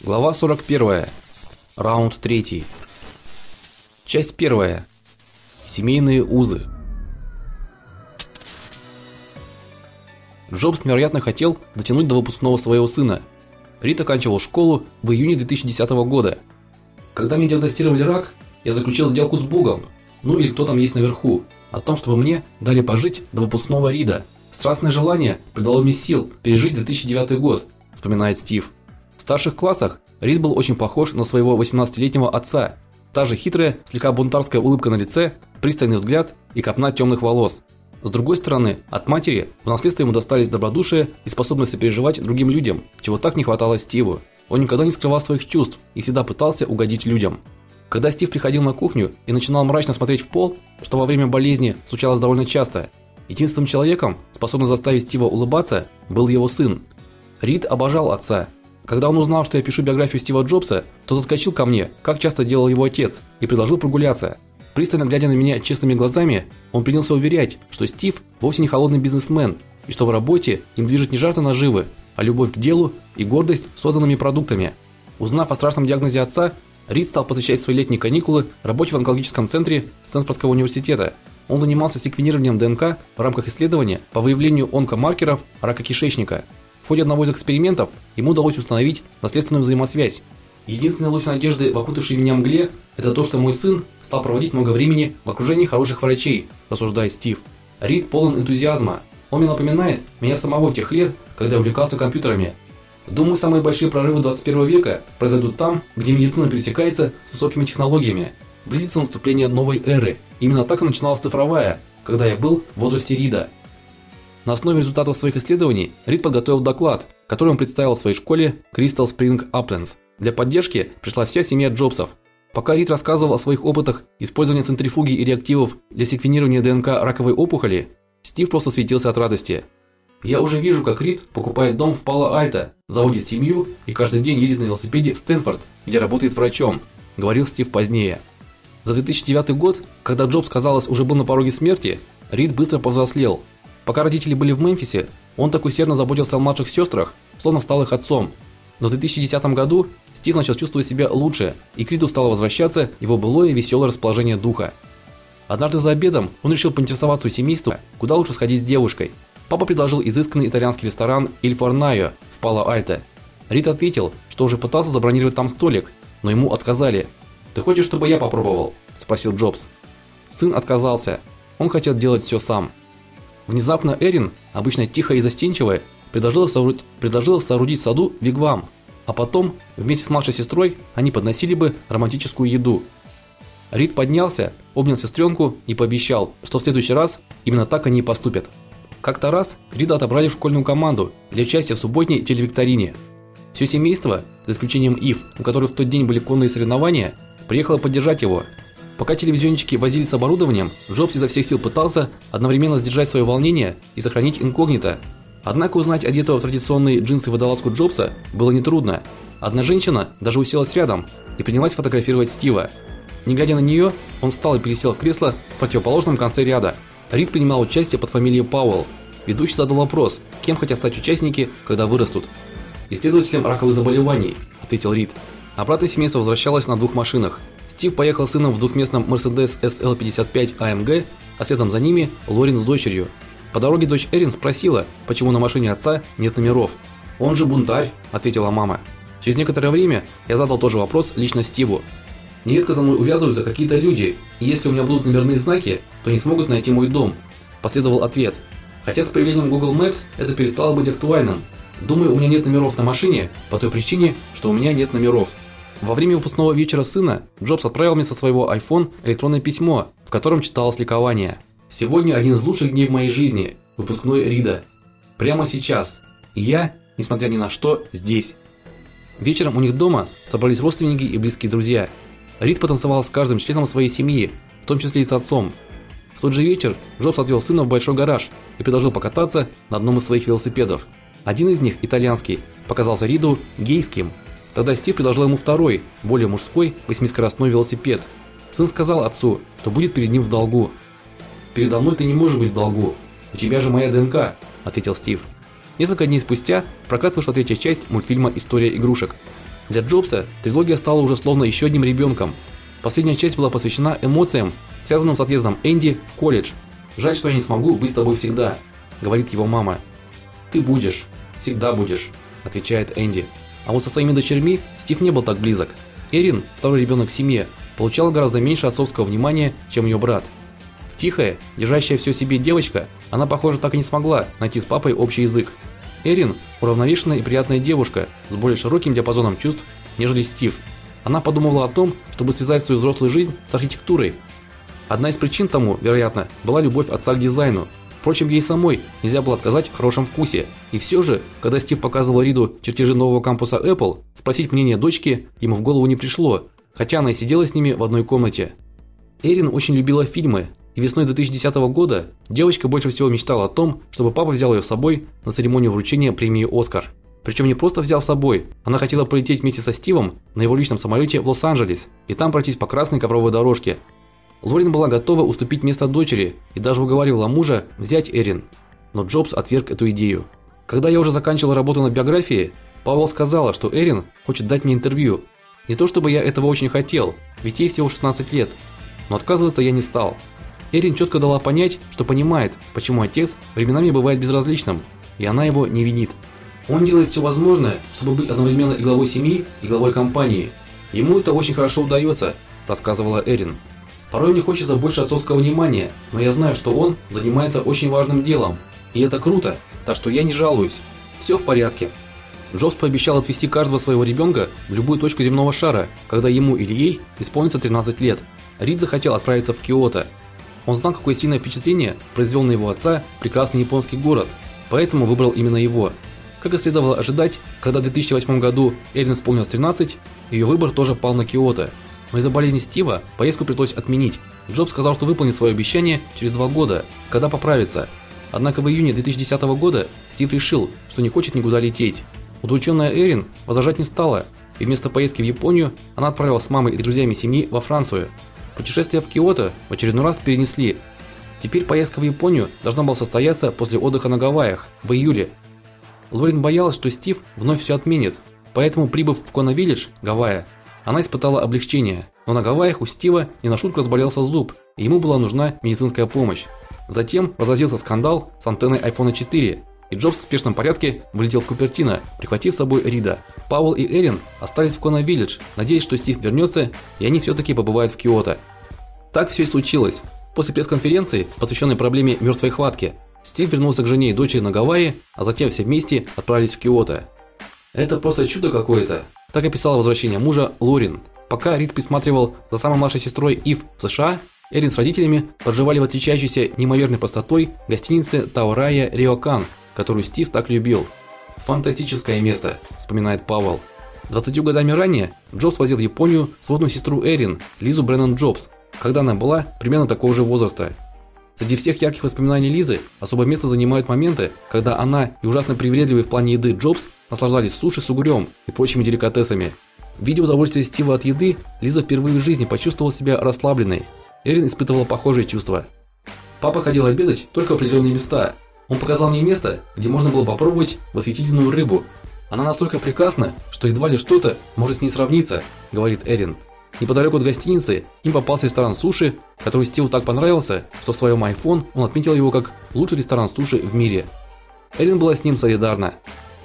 Глава 41. Раунд 3. Часть 1. Семейные узы. Джобс невероятно хотел дотянуть до выпускного своего сына. Рид оканчивал школу в июне 2010 года. Когда мне диагностировали рак, я заключил сделку с Богом, ну или кто там есть наверху, о том, чтобы мне дали пожить до выпускного Рида. Страстное желание придало мне сил пережить 2009 год, вспоминает Стив. Старших классах Рид был очень похож на своего 18-летнего отца. Та же хитрая, слегка бунтарская улыбка на лице, пристальный взгляд и копна темных волос. С другой стороны, от матери в наследство ему достались добродушие и способность сопереживать другим людям, чего так не хватало Стиву. Он никогда не скрывал своих чувств и всегда пытался угодить людям. Когда Стив приходил на кухню и начинал мрачно смотреть в пол, что во время болезни случалось довольно часто, единственным человеком, способным заставить Стива улыбаться, был его сын. Рид обожал отца когда он узнал, что я пишу биографию Стива Джобса, то заскочил ко мне, как часто делал его отец, и предложил прогуляться. Пристально глядя на меня честными глазами, он принялся уверять, что Стив вовсе не холодный бизнесмен, и что в работе им движет не жажда наживы, а любовь к делу и гордость созданными продуктами. Узнав о страшном диагнозе отца, Рид стал посвящать свои летние каникулы работе в онкологическом центре Стэнфордского университета. Он занимался секвенированием ДНК в рамках исследования по выявлению онкомаркеров рака кишечника – в ходе одного из экспериментов ему удалось установить наследственную взаимосвязь. Единственный луч надежды в окутавшей меня мгле это то, что мой сын стал проводить много времени в окружении хороших врачей, рассуждает Стив. Рид полон энтузиазма. Он мне напоминает меня самого тех лет, когда увлекался компьютерами. Думаю, самые большие прорывы 21 века произойдут там, где медицина пересекается с высокими технологиями. Близится наступление новой эры. Именно так и начиналась цифровая, когда я был в возрасте Рида. На основе результатов своих исследований Рид подготовил доклад, который он представил в своей школе Crystal Spring Uplands. Для поддержки пришла вся семья Джобсов. Пока Рид рассказывал о своих опытах использования центрифуги и реактивов для секвенирования ДНК раковой опухоли, Стив просто светился от радости. Я уже вижу, как Рид покупает дом в Пало-Альто, заводит семью и каждый день ездит на велосипеде в Стэнфорд, где работает врачом, говорил Стив позднее. За 2009 год, когда Джобс, казалось, уже был на пороге смерти, Рид быстро повзрослел Пока родители были в Мемфисе, он так усердно заботился о младших сестрах, словно стал их отцом. Но в 2010 году Стив начал чувствовать себя лучше, и к Риду стало возвращаться его былое веселое расположение духа. Однажды за обедом он решил поинтересоваться у семейства, куда лучше сходить с девушкой. Папа предложил изысканный итальянский ресторан Il Fornaio в Пало-Альто. Рид ответил, что уже пытался забронировать там столик, но ему отказали. "Ты хочешь, чтобы я попробовал?" спросил Джобс. Сын отказался. Он хотел делать все сам. Внезапно Эрин, обычно тихая и застенчивая, предложила соорудить, предложила соорудить саду вигвам, а потом вместе с младшей сестрой они подносили бы романтическую еду. Рид поднялся, обнял сестренку и пообещал, что в следующий раз именно так они и поступят. Как-то раз Рида отобрали в школьную команду для участия в субботней телевикторине. Все семейство, за исключением Ив, у которой в тот день были конные соревнования, приехало поддержать его – Пока телевизионщики возились с оборудованием, Джобс изо всех сил пытался одновременно сдержать свое волнение и сохранить инкогнито. Однако узнать одетого в традиционные джинсы водолазку Джобса было нетрудно. Одна женщина даже уселась рядом и принялась фотографировать Стива. Не глядя на нее, он встал и пересел в кресло в противоположном конце ряда. Рид принимал участие под фамилией Пауэлл. Ведущий задал вопрос, кем хотят стать участники, когда вырастут. Исследователем раковых заболеваний, ответил Рид. Обратно семейство возвращалось на двух машинах. Стив поехал с сыном в двухместном Mercedes SL55 AMG, а следом за ними Лорин с дочерью. По дороге дочь Эрин спросила, почему на машине отца нет номеров. "Он же бунтарь", ответила мама. Через некоторое время я задал тот же вопрос лично Стиву. Нередко за мной увязываются какие-то люди, и если у меня будут номерные знаки, то не смогут найти мой дом. Последовал ответ. Хотя с появлением Google Maps это перестало быть актуальным. Думаю, у меня нет номеров на машине по той причине, что у меня нет номеров. Во время выпускного вечера сына Джобс отправил мне со своего iPhone электронное письмо, в котором читалось ликование. Сегодня один из лучших дней в моей жизни, выпускной Рида. Прямо сейчас. И я, несмотря ни на что, здесь. Вечером у них дома собрались родственники и близкие друзья. Рид потанцевал с каждым членом своей семьи, в том числе и с отцом. В тот же вечер Джобс отвел сына в большой гараж и предложил покататься на одном из своих велосипедов. Один из них, итальянский, показался Риду гейским. Тогда Стив предложил ему второй, более мужской, восьмискоростной велосипед. Сын сказал отцу, что будет перед ним в долгу. Передо мной ты не можешь быть в долгу. У тебя же моя ДНК, ответил Стив. Несколько дней спустя в прокат вышла третья часть мультфильма История игрушек. Для Джобса трилогия стала уже словно еще одним ребенком. Последняя часть была посвящена эмоциям, связанным с отъездом Энди в колледж. Жаль, что я не смогу быть с тобой всегда, говорит его мама. Ты будешь, всегда будешь, отвечает Энди. А вот со своими дочерьми Стив не был так близок. Эрин, второй ребенок в семье, получала гораздо меньше отцовского внимания, чем ее брат. Тихая, держащая все себе девочка, она, похоже, так и не смогла найти с папой общий язык. Эрин уравновешенная и приятная девушка с более широким диапазоном чувств, нежели Стив. Она подумывала о том, чтобы связать свою взрослую жизнь с архитектурой, Одна из причин тому, вероятно, была любовь отца к дизайну. Впрочем, ей самой нельзя было отказать в хорошем вкусе. И все же, когда Стив показывал Риду чертежи нового кампуса Apple, спросить мнение дочки ему в голову не пришло, хотя она и сидела с ними в одной комнате. Эрин очень любила фильмы, и весной 2010 года девочка больше всего мечтала о том, чтобы папа взял ее с собой на церемонию вручения премии Оскар. Причем не просто взял с собой, она хотела полететь вместе со Стивом на его личном самолете в Лос-Анджелес и там пройтись по красной ковровой дорожке, Лорин была готова уступить место дочери и даже уговаривала мужа взять Эрин, но Джобс отверг эту идею. Когда я уже заканчивал работу над биографией, Павел сказала, что Эрин хочет дать мне интервью. Не то чтобы я этого очень хотел, ведь ей всего 16 лет, но отказываться я не стал. Эрин четко дала понять, что понимает, почему отец временами бывает безразличным, и она его не винит. Он делает все возможное, чтобы быть одновременно и главой семьи, и главой компании. Ему это очень хорошо удается, рассказывала Эрин. Порой мне хочется больше отцовского внимания, но я знаю, что он занимается очень важным делом, и это круто, так что я не жалуюсь. Все в порядке. Джобс пообещал отвезти каждого своего ребенка в любую точку земного шара, когда ему или ей исполнится 13 лет. Рид захотел отправиться в Киото. Он знал, какое сильное впечатление произвел на его отца прекрасный японский город, поэтому выбрал именно его. Как и следовало ожидать, когда в 2008 году Эрин исполнилось 13, ее выбор тоже пал на Киото. Но из-за болезни Стива поездку пришлось отменить. Джобс сказал, что выполнит свое обещание через два года, когда поправится. Однако в июне 2010 года Стив решил, что не хочет никуда лететь. Удрученная Эрин возражать не стала, и вместо поездки в Японию она отправилась с мамой и друзьями семьи во Францию. Путешествие в Киото в очередной раз перенесли. Теперь поездка в Японию должна была состояться после отдыха на Гавайях в июле. Лорин боялась, что Стив вновь все отменит, поэтому прибыв в Кона-Виллидж, Гавайи, она испытала облегчение, но на Гавайях у Стива не на шутку разболелся зуб, и ему была нужна медицинская помощь. Затем разразился скандал с антенной iPhone 4, и Джобс в спешном порядке вылетел в Купертино, прихватив с собой Рида. Пауэлл и Эрин остались в Кона-Виллидж, надеясь, что Стив вернется, и они все таки побывают в Киото. Так все и случилось. После пресс-конференции, посвященной проблеме мертвой хватки, Стив вернулся к жене и дочери на Гавайи, а затем все вместе отправились в Киото. Это просто чудо какое-то, так описала возвращение мужа Лорин. Пока Рид присматривал за самой младшей сестрой Ив в США, Эрин с родителями проживали в отличающейся неимоверной простотой гостинице Таурая Риокан, которую Стив так любил. Фантастическое место, вспоминает Павел. 20 годами ранее Джобс возил в Японию сводную сестру Эрин, Лизу Бреннан Джобс, когда она была примерно такого же возраста. Среди всех ярких воспоминаний Лизы особое место занимают моменты, когда она и ужасно привередливый в плане еды Джобс наслаждались суши с угрем и прочими деликатесами. Видя удовольствие Стива от еды, Лиза впервые в жизни почувствовала себя расслабленной. Эрин испытывала похожие чувства. Папа ходил обедать только в определенные места. Он показал мне место, где можно было попробовать восхитительную рыбу. Она настолько прекрасна, что едва ли что-то может с ней сравниться, говорит Эрин. Неподалеку от гостиницы им попался ресторан суши, который Стиву так понравился, что в своем iPhone он отметил его как лучший ресторан суши в мире. Эрин была с ним солидарна.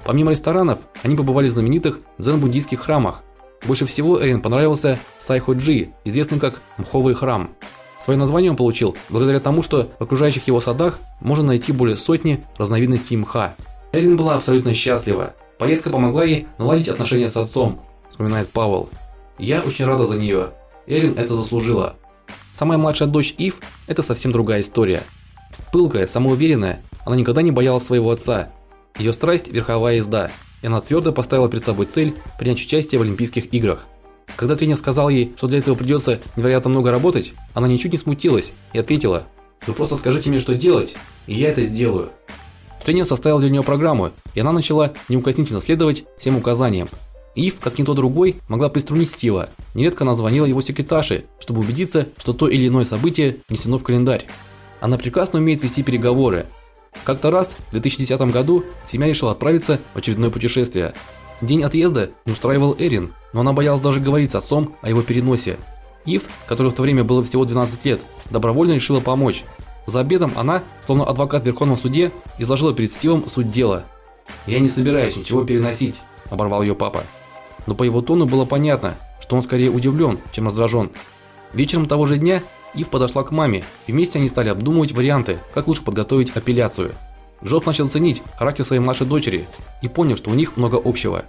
Помимо ресторанов, они побывали в знаменитых дзен-буддийских храмах. Больше всего Эрин понравился Сайходжи, известный как Мховый храм. Свое название он получил благодаря тому, что в окружающих его садах можно найти более сотни разновидностей мха. Эрин была абсолютно счастлива. Поездка помогла ей наладить отношения с отцом, вспоминает Павел. Я очень рада за нее. Эрин это заслужила. Самая младшая дочь Ив это совсем другая история. Пылкая, самоуверенная, она никогда не боялась своего отца ее страсть – верховая езда, и она твердо поставила перед собой цель принять участие в Олимпийских играх. Когда тренер сказал ей, что для этого придется невероятно много работать, она ничуть не смутилась и ответила: "Вы просто скажите мне, что делать, и я это сделаю". Тренер составил для нее программу, и она начала неукоснительно следовать всем указаниям. Ив, как никто другой, могла приструнить Стива. Нередко она звонила его секретарше, чтобы убедиться, что то или иное событие внесено в календарь. Она прекрасно умеет вести переговоры, как-то раз, в 2010 году, семья решила отправиться в очередное путешествие. День отъезда не устраивал Эрин, но она боялась даже говорить с отцом о его переносе. Ив, которой в то время было всего 12 лет, добровольно решила помочь. За обедом она, словно адвокат в Верховном суде, изложила перед Стивом суть дела. "Я не собираюсь ничего переносить", оборвал ее папа. Но по его тону было понятно, что он скорее удивлен, чем раздражен. Вечером того же дня Ив подошла к маме, и вместе они стали обдумывать варианты, как лучше подготовить апелляцию. Джобс начал ценить характер своей младшей дочери и понял, что у них много общего.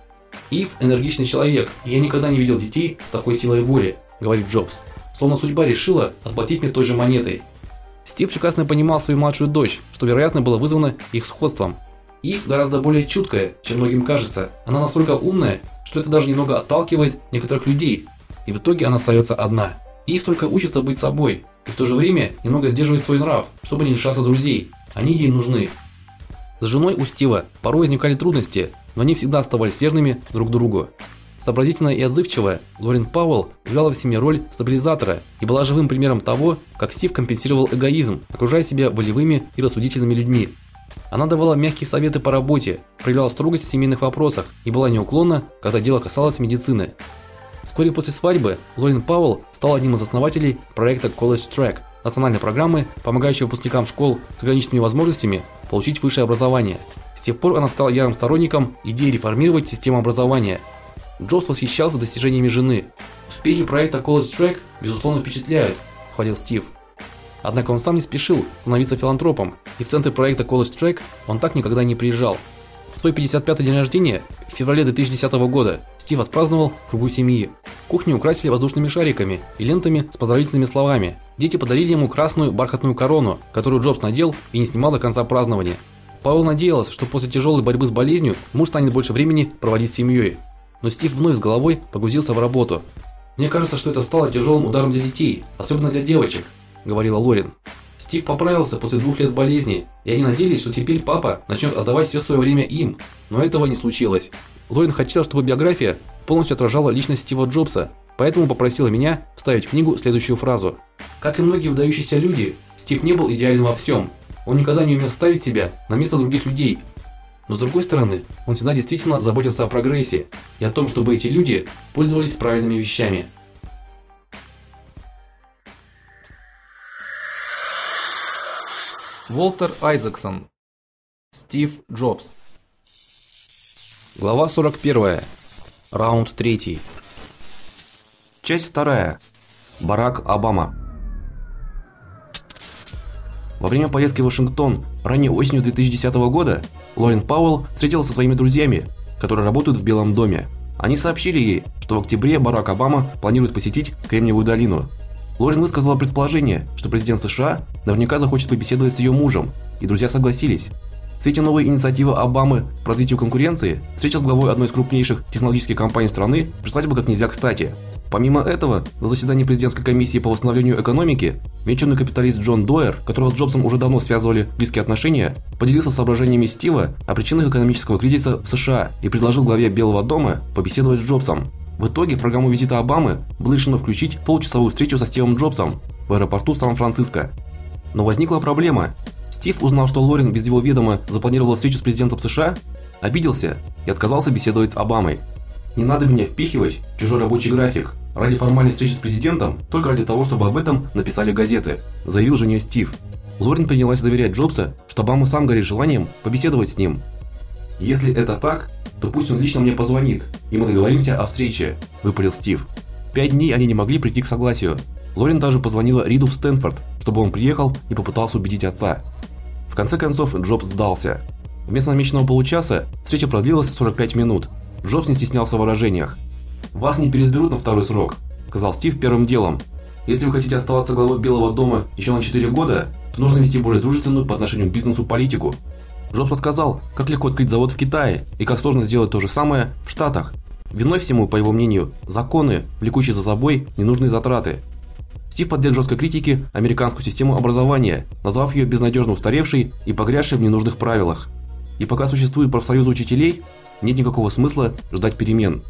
Ив энергичный человек, и я никогда не видел детей с такой силой воли, говорит Джобс. Словно судьба решила отплатить мне той же монетой. Стив прекрасно понимал свою младшую дочь, что вероятно было вызвано их сходством. Ив гораздо более чуткая, чем многим кажется. Она настолько умная, что это даже немного отталкивает некоторых людей, и в итоге она остается одна. Ив только учится быть собой, и в то же время немного сдерживает свой нрав, чтобы не лишаться друзей. Они ей нужны. С женой у Стива порой возникали трудности, но они всегда оставались верными друг другу. Сообразительная и отзывчивая, Лорен Пауэлл играла в семье роль стабилизатора и была живым примером того, как Стив компенсировал эгоизм, окружая себя волевыми и рассудительными людьми. Она давала мягкие советы по работе, проявляла строгость в семейных вопросах и была неуклонна, когда дело касалось медицины. Вскоре после свадьбы Лорен Пауэлл стала одним из основателей проекта College Track, национальной программы, помогающей выпускникам школ с ограниченными возможностями получить высшее образование. С тех пор она стала ярым сторонником идеи реформировать систему образования. Джобс восхищался достижениями жены. Успехи проекта College Track безусловно впечатляют, хвалил Стив. Однако он сам не спешил становиться филантропом, и в центр проекта College Track он так никогда не приезжал. Свой 55-й день рождения в феврале 2010 года Стив отпраздновал в кругу семьи. Кухню украсили воздушными шариками и лентами с поздравительными словами. Дети подарили ему красную бархатную корону, которую Джобс надел и не снимал до конца празднования. Паул надеялся, что после тяжелой борьбы с болезнью муж станет больше времени проводить с семьей. Но Стив вновь с головой погрузился в работу. Мне кажется, что это стало тяжелым ударом для детей, особенно для девочек, говорила Лорин. Стив поправился после двух лет болезни, и они надеялись, что теперь папа начнет отдавать все свое время им, но этого не случилось. Лорен хотела, чтобы биография полностью отражала личность Стива Джобса, поэтому попросила меня вставить в книгу следующую фразу. Как и многие выдающиеся люди, Стив не был идеальным во всем. Он никогда не умел ставить себя на место других людей. Но с другой стороны, он всегда действительно заботился о прогрессе и о том, чтобы эти люди пользовались правильными вещами. Волтер Айзексон. Стив Джобс. Глава 41. Раунд 3. Часть 2. Барак Обама. Во время поездки в Вашингтон ранней осенью 2010 года Лорен Пауэлл встретилась со своими друзьями, которые работают в Белом доме. Они сообщили ей, что в октябре Барак Обама планирует посетить Кремниевую долину Лорен высказала предположение, что президент США наверняка захочет побеседовать с ее мужем, и друзья согласились. В свете новой инициативы Обамы по развитию конкуренции, встреча с главой одной из крупнейших технологических компаний страны пришлась бы как нельзя кстати. Помимо этого, на заседании президентской комиссии по восстановлению экономики венчурный капиталист Джон Дойер, которого с Джобсом уже давно связывали близкие отношения, поделился соображениями Стива о причинах экономического кризиса в США и предложил главе Белого дома побеседовать с Джобсом. В итоге в программу визита Обамы было решено включить получасовую встречу со Стивом Джобсом в аэропорту Сан-Франциско. Но возникла проблема. Стив узнал, что Лорен без его ведома запланировала встречу с президентом США, обиделся и отказался беседовать с Обамой. Не надо меня впихивать в чужой рабочий график ради формальной встречи с президентом, только ради того, чтобы об этом написали газеты, заявил жене Стив. Лорен принялась заверять Джобса, что Обама сам горит желанием побеседовать с ним. Если это так, то пусть он лично мне позвонит, и мы договоримся о встрече, выпалил Стив. Пять дней они не могли прийти к согласию. Лорен даже позвонила Риду в Стэнфорд, чтобы он приехал и попытался убедить отца. В конце концов Джобс сдался. Вместо намеченного получаса встреча продлилась 45 минут. Джобс не стеснялся в выражениях. Вас не переизберут на второй срок, сказал Стив первым делом. Если вы хотите оставаться главой Белого дома еще на 4 года, то нужно вести более дружественную по отношению к бизнесу политику. Джобс рассказал, как легко открыть завод в Китае и как сложно сделать то же самое в Штатах. Виной всему, по его мнению, законы, влекущие за собой ненужные затраты. Стив подверг жесткой критике американскую систему образования, назвав ее безнадежно устаревшей и погрязшей в ненужных правилах. И пока существует профсоюз учителей, нет никакого смысла ждать перемен.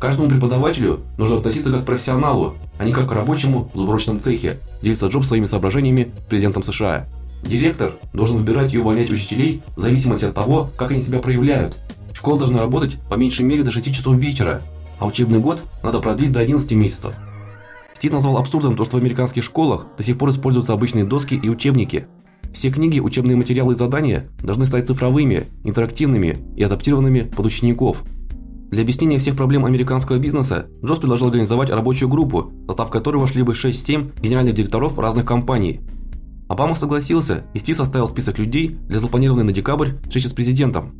Каждому преподавателю нужно относиться как к профессионалу, а не как к рабочему в сборочном цехе, делится Джобс своими соображениями президентом США. Директор должен выбирать и увольнять учителей в зависимости от того, как они себя проявляют. Школа должна работать по меньшей мере до 6 часов вечера, а учебный год надо продлить до 11 месяцев. Стив назвал абсурдом то, что в американских школах до сих пор используются обычные доски и учебники. Все книги, учебные материалы и задания должны стать цифровыми, интерактивными и адаптированными под учеников. Для объяснения всех проблем американского бизнеса Джобс предложил организовать рабочую группу, в состав которой вошли бы 6-7 генеральных директоров разных компаний. Обама согласился, и Стив составил список людей для запланированной на декабрь встречи с президентом.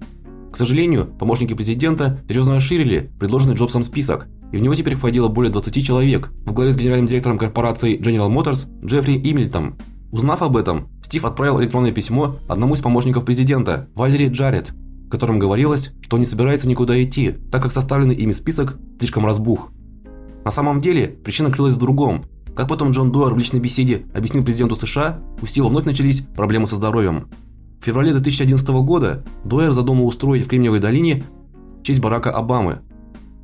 К сожалению, помощники президента серьезно расширили предложенный Джобсом список, и в него теперь входило более 20 человек, в главе с генеральным директором корпорации General Motors Джеффри Имильтом. Узнав об этом, Стив отправил электронное письмо одному из помощников президента, Валери Джаред, в котором говорилось, что не собирается никуда идти, так как составленный ими список слишком разбух. На самом деле, причина крылась в другом. Как потом Джон Дуэр в личной беседе объяснил президенту США, у Стива вновь начались проблемы со здоровьем. В феврале 2011 года Дуэр задумал устроить в Кремниевой долине в честь Барака Обамы.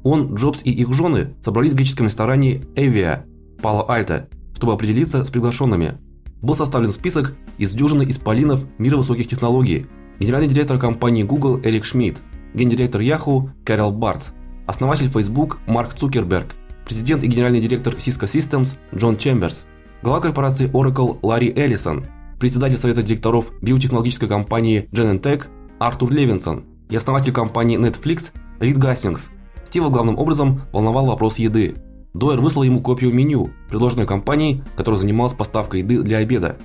Он, Джобс и их жены собрались в греческом ресторане Эвиа, Пало-Альто, чтобы определиться с приглашенными. Был составлен список из дюжины исполинов мира высоких технологий. Генеральный директор компании Google Эрик Шмидт, гендиректор Yahoo Кэрол Бартс, основатель Facebook Марк Цукерберг, президент и генеральный директор Cisco Systems Джон Чемберс, глава корпорации Oracle Ларри Эллисон, председатель совета директоров биотехнологической компании Genentech Артур Левинсон и основатель компании Netflix Рид Гастингс. Стива главным образом волновал вопрос еды. Дойер выслал ему копию меню, предложенной компанией, которая занималась поставкой еды для обеда.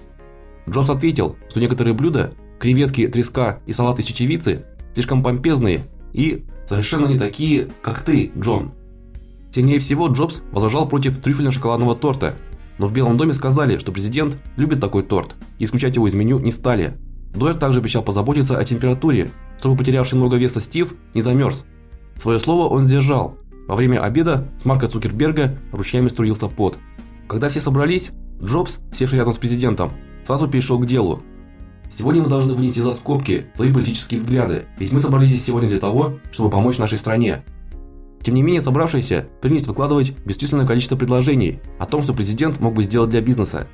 Джобс ответил, что некоторые блюда креветки, треска и салат из чечевицы слишком помпезные и совершенно не такие, как ты, Джон. Сильнее всего Джобс возражал против трюфельно-шоколадного торта, но в Белом доме сказали, что президент любит такой торт, и исключать его из меню не стали. Дойер также обещал позаботиться о температуре, чтобы потерявший много веса Стив не замерз. Свое слово он сдержал. Во время обеда с Марка Цукерберга ручьями струился пот. Когда все собрались, Джобс, севший рядом с президентом, сразу перешел к делу. Сегодня мы должны вынести за скобки свои политические взгляды, ведь мы собрались здесь сегодня для того, чтобы помочь нашей стране. Тем не менее, собравшиеся принялись выкладывать бесчисленное количество предложений о том, что президент мог бы сделать для бизнеса.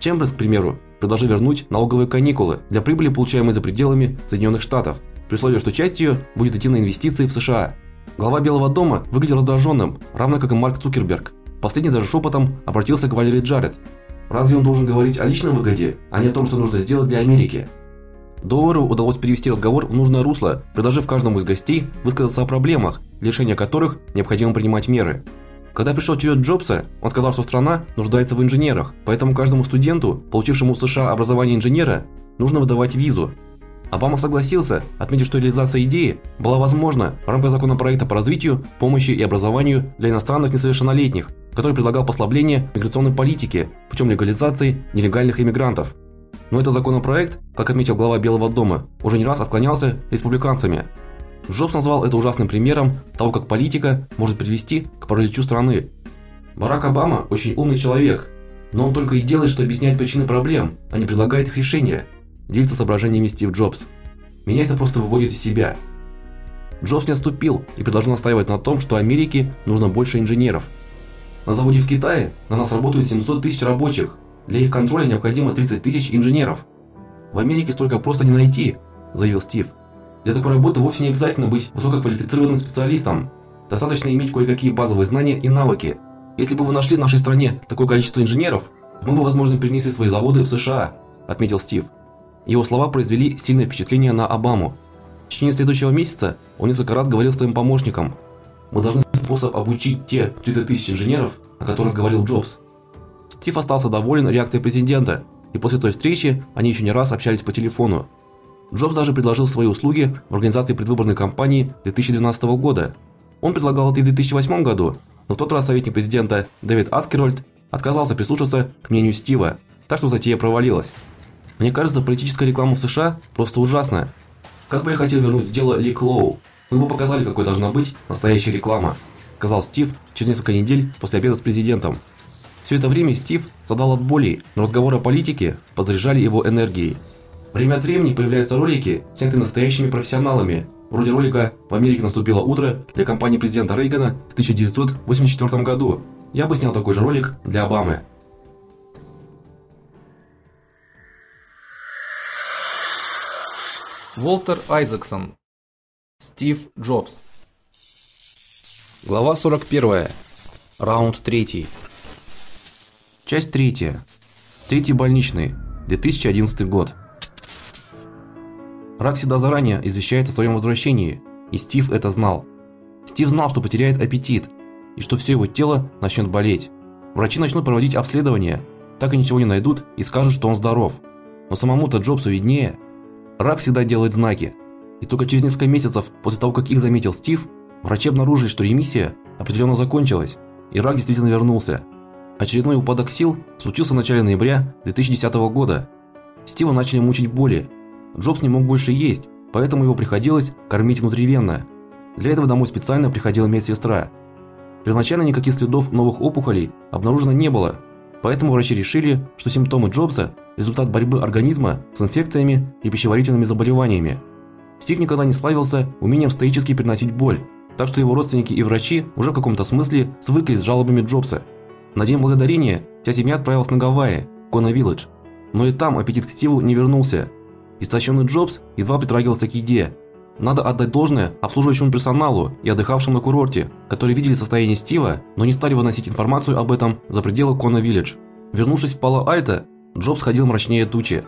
Чемберс, к примеру, предложил вернуть налоговые каникулы для прибыли, получаемой за пределами Соединенных Штатов, при условии, что часть ее будет идти на инвестиции в США. Глава Белого дома выглядел раздраженным, равно как и Марк Цукерберг. Последний даже шепотом обратился к Валерии Джаред. Разве он должен говорить о личной выгоде, а не о том, что нужно сделать для Америки? Доуэру удалось перевести разговор в нужное русло, предложив каждому из гостей высказаться о проблемах, решения которых необходимо принимать меры. Когда пришел черед Джобса, он сказал, что страна нуждается в инженерах, поэтому каждому студенту, получившему в США образование инженера, нужно выдавать визу. Обама согласился, отметив, что реализация идеи была возможна в рамках законопроекта по развитию, помощи и образованию для иностранных несовершеннолетних, который предлагал послабление миграционной политики путем легализации нелегальных иммигрантов. Но этот законопроект, как отметил глава Белого дома, уже не раз отклонялся республиканцами. Джобс назвал это ужасным примером того, как политика может привести к параличу страны. Барак Обама очень умный человек, но он только и делает, что объясняет причины проблем, а не предлагает их решения. Делится соображениями Стив Джобс. Меня это просто выводит из себя. Джобс не отступил и предложил настаивать на том, что Америке нужно больше инженеров. На заводе в Китае на нас работают 700 тысяч рабочих. Для их контроля необходимо 30 тысяч инженеров. В Америке столько просто не найти, заявил Стив. Для такой работы вовсе не обязательно быть высококвалифицированным специалистом. Достаточно иметь кое-какие базовые знания и навыки. Если бы вы нашли в нашей стране такое количество инженеров, мы бы, возможно, перенесли свои заводы в США, отметил Стив. Его слова произвели сильное впечатление на Обаму. В течение следующего месяца он несколько раз говорил своим помощникам: "Мы должны способ обучить те 30 тысяч инженеров, о которых говорил Джобс". Стив остался доволен реакцией президента, и после той встречи они еще не раз общались по телефону. Джобс даже предложил свои услуги в организации предвыборной кампании 2012 года. Он предлагал это и в 2008 году, но в тот раз советник президента Дэвид Аскерольд отказался прислушаться к мнению Стива, так что затея провалилась. Мне кажется, политическая реклама в США просто ужасная. Как бы я хотел вернуть дело Ли Клоу. Мы бы показали, какой должна быть настоящая реклама, сказал Стив через несколько недель после обеда с президентом. Все это время Стив страдал от боли, но разговоры о политике подзаряжали его энергией. Время от времени появляются ролики, снятые настоящими профессионалами, вроде ролика «В Америке наступило утро» для кампании президента Рейгана в 1984 году. Я бы снял такой же ролик для Обамы. Волтер Айзексон. Стив Джобс. Глава 41. Раунд 3. Часть 3. Третий больничный. 2011 год. Рак всегда заранее извещает о своем возвращении, и Стив это знал. Стив знал, что потеряет аппетит, и что все его тело начнет болеть. Врачи начнут проводить обследование, так и ничего не найдут и скажут, что он здоров. Но самому-то Джобсу виднее. Рак всегда делает знаки. И только через несколько месяцев после того, как их заметил Стив, врачи обнаружили, что ремиссия определенно закончилась, и рак действительно вернулся. Очередной упадок сил случился в начале ноября 2010 года. Стива начали мучить боли. Джобс не мог больше есть, поэтому его приходилось кормить внутривенно. Для этого домой специально приходила медсестра. Первоначально никаких следов новых опухолей обнаружено не было, поэтому врачи решили, что симптомы Джобса – результат борьбы организма с инфекциями и пищеварительными заболеваниями. Стив никогда не славился умением стоически переносить боль, так что его родственники и врачи уже в каком-то смысле свыклись с жалобами Джобса. На День Благодарения вся семья отправилась на Гавайи, Кона-Вилледж. Но и там аппетит к Стиву не вернулся. Истощенный Джобс едва притрагивался к еде. Надо отдать должное обслуживающему персоналу и отдыхавшим на курорте, которые видели состояние Стива, но не стали выносить информацию об этом за пределы Кона-Вилледж. Вернувшись в Пало-Альто, Джобс ходил мрачнее тучи.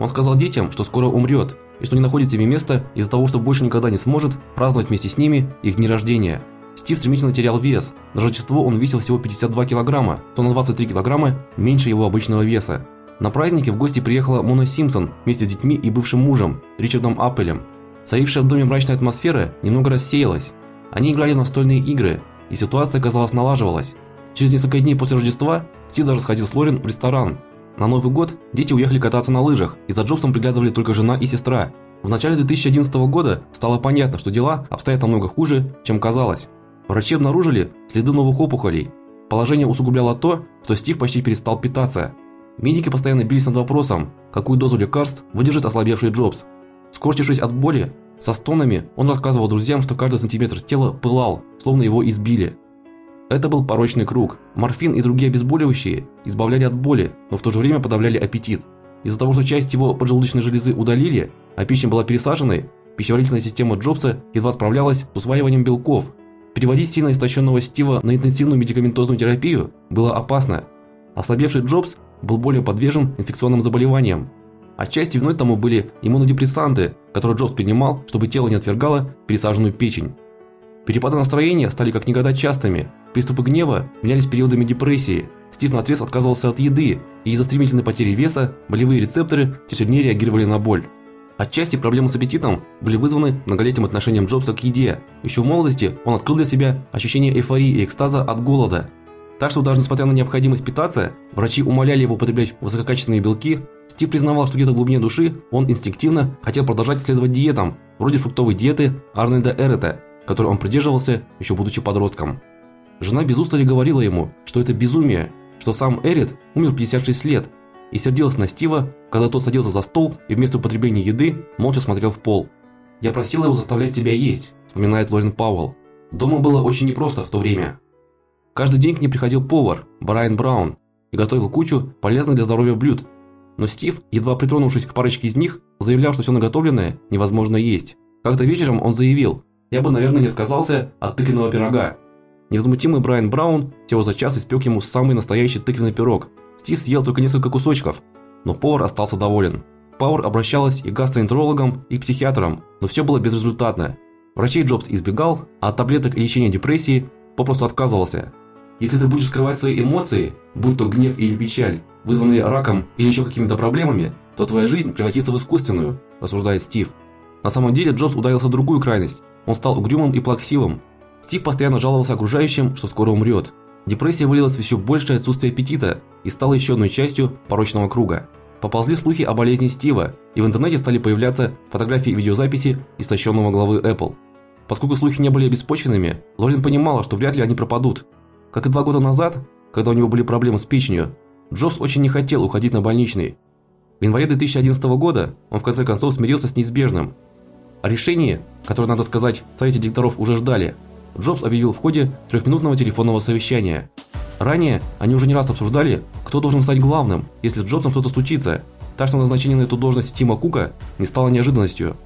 Он сказал детям, что скоро умрет, и что не находит себе места из-за того, что больше никогда не сможет праздновать вместе с ними их дни рождения. Стив стремительно терял вес. На Рождество он весил всего 52 килограмма, что на 23 килограмма меньше его обычного веса. На празднике в гости приехала Мона Симпсон вместе с детьми и бывшим мужем, Ричардом Аппелем. Царившая в доме мрачная атмосфера немного рассеялась. Они играли в настольные игры, и ситуация, казалось, налаживалась. Через несколько дней после Рождества Стив даже сходил с Лорен в ресторан, на Новый год дети уехали кататься на лыжах, и за Джобсом приглядывали только жена и сестра. В начале 2011 года стало понятно, что дела обстоят намного хуже, чем казалось. Врачи обнаружили следы новых опухолей. Положение усугубляло то, что Стив почти перестал питаться. Медики постоянно бились над вопросом, какую дозу лекарств выдержит ослабевший Джобс. Скорчившись от боли, со стонами он рассказывал друзьям, что каждый сантиметр тела пылал, словно его избили. Это был порочный круг. Морфин и другие обезболивающие избавляли от боли, но в то же время подавляли аппетит. Из-за того, что часть его поджелудочной железы удалили, а пища была пересаженной, пищеварительная система Джобса едва справлялась с усваиванием белков. Переводить сильно истощенного Стива на интенсивную медикаментозную терапию было опасно. Ослабевший Джобс был более подвержен инфекционным заболеваниям. Отчасти виной тому были иммунодепрессанты, которые Джобс принимал, чтобы тело не отвергало пересаженную печень. Перепады настроения стали как никогда частыми. Приступы гнева менялись периодами депрессии. Стив наотрез отказывался от еды, и из-за стремительной потери веса болевые рецепторы все сильнее реагировали на боль. Отчасти проблемы с аппетитом были вызваны многолетним отношением Джобса к еде. Еще в молодости он открыл для себя ощущение эйфории и экстаза от голода. Так что даже несмотря на необходимость питаться, врачи умоляли его употреблять высококачественные белки, Стив признавал, что где-то в глубине души он инстинктивно хотел продолжать следовать диетам, вроде фруктовой диеты Арнольда Эрета, которой он придерживался еще будучи подростком. Жена без устали говорила ему, что это безумие, что сам Эрит умер в 56 лет, и сердилась на Стива, когда тот садился за стол и вместо употребления еды молча смотрел в пол. «Я просила его заставлять себя есть», – вспоминает Лорен Пауэлл. «Дома было очень непросто в то время. Каждый день к ней приходил повар, Брайан Браун, и готовил кучу полезных для здоровья блюд. Но Стив, едва притронувшись к парочке из них, заявлял, что все наготовленное невозможно есть. Как-то вечером он заявил, я бы, наверное, не отказался от тыквенного пирога. Невозмутимый Брайан Браун всего за час испек ему самый настоящий тыквенный пирог. Стив съел только несколько кусочков, но повар остался доволен. Пауэр обращалась и к гастроэнтерологам, и к психиатрам, но все было безрезультатно. Врачей Джобс избегал, а от таблеток и лечения депрессии попросту отказывался. Если ты будешь скрывать свои эмоции, будь то гнев или печаль, вызванные раком или еще какими-то проблемами, то твоя жизнь превратится в искусственную, рассуждает Стив. На самом деле Джобс ударился в другую крайность. Он стал угрюмым и плаксивым. Стив постоянно жаловался окружающим, что скоро умрет. Депрессия вылилась в еще большее отсутствие аппетита и стала еще одной частью порочного круга. Поползли слухи о болезни Стива, и в интернете стали появляться фотографии и видеозаписи истощенного главы Apple. Поскольку слухи не были беспочвенными, Лорен понимала, что вряд ли они пропадут. Как и два года назад, когда у него были проблемы с печенью, Джобс очень не хотел уходить на больничный. В январе 2011 года он в конце концов смирился с неизбежным о решении, которое, надо сказать, в совете директоров уже ждали, Джобс объявил в ходе трехминутного телефонного совещания. Ранее они уже не раз обсуждали, кто должен стать главным, если с Джобсом что-то случится, так что назначение на эту должность Тима Кука не стало неожиданностью.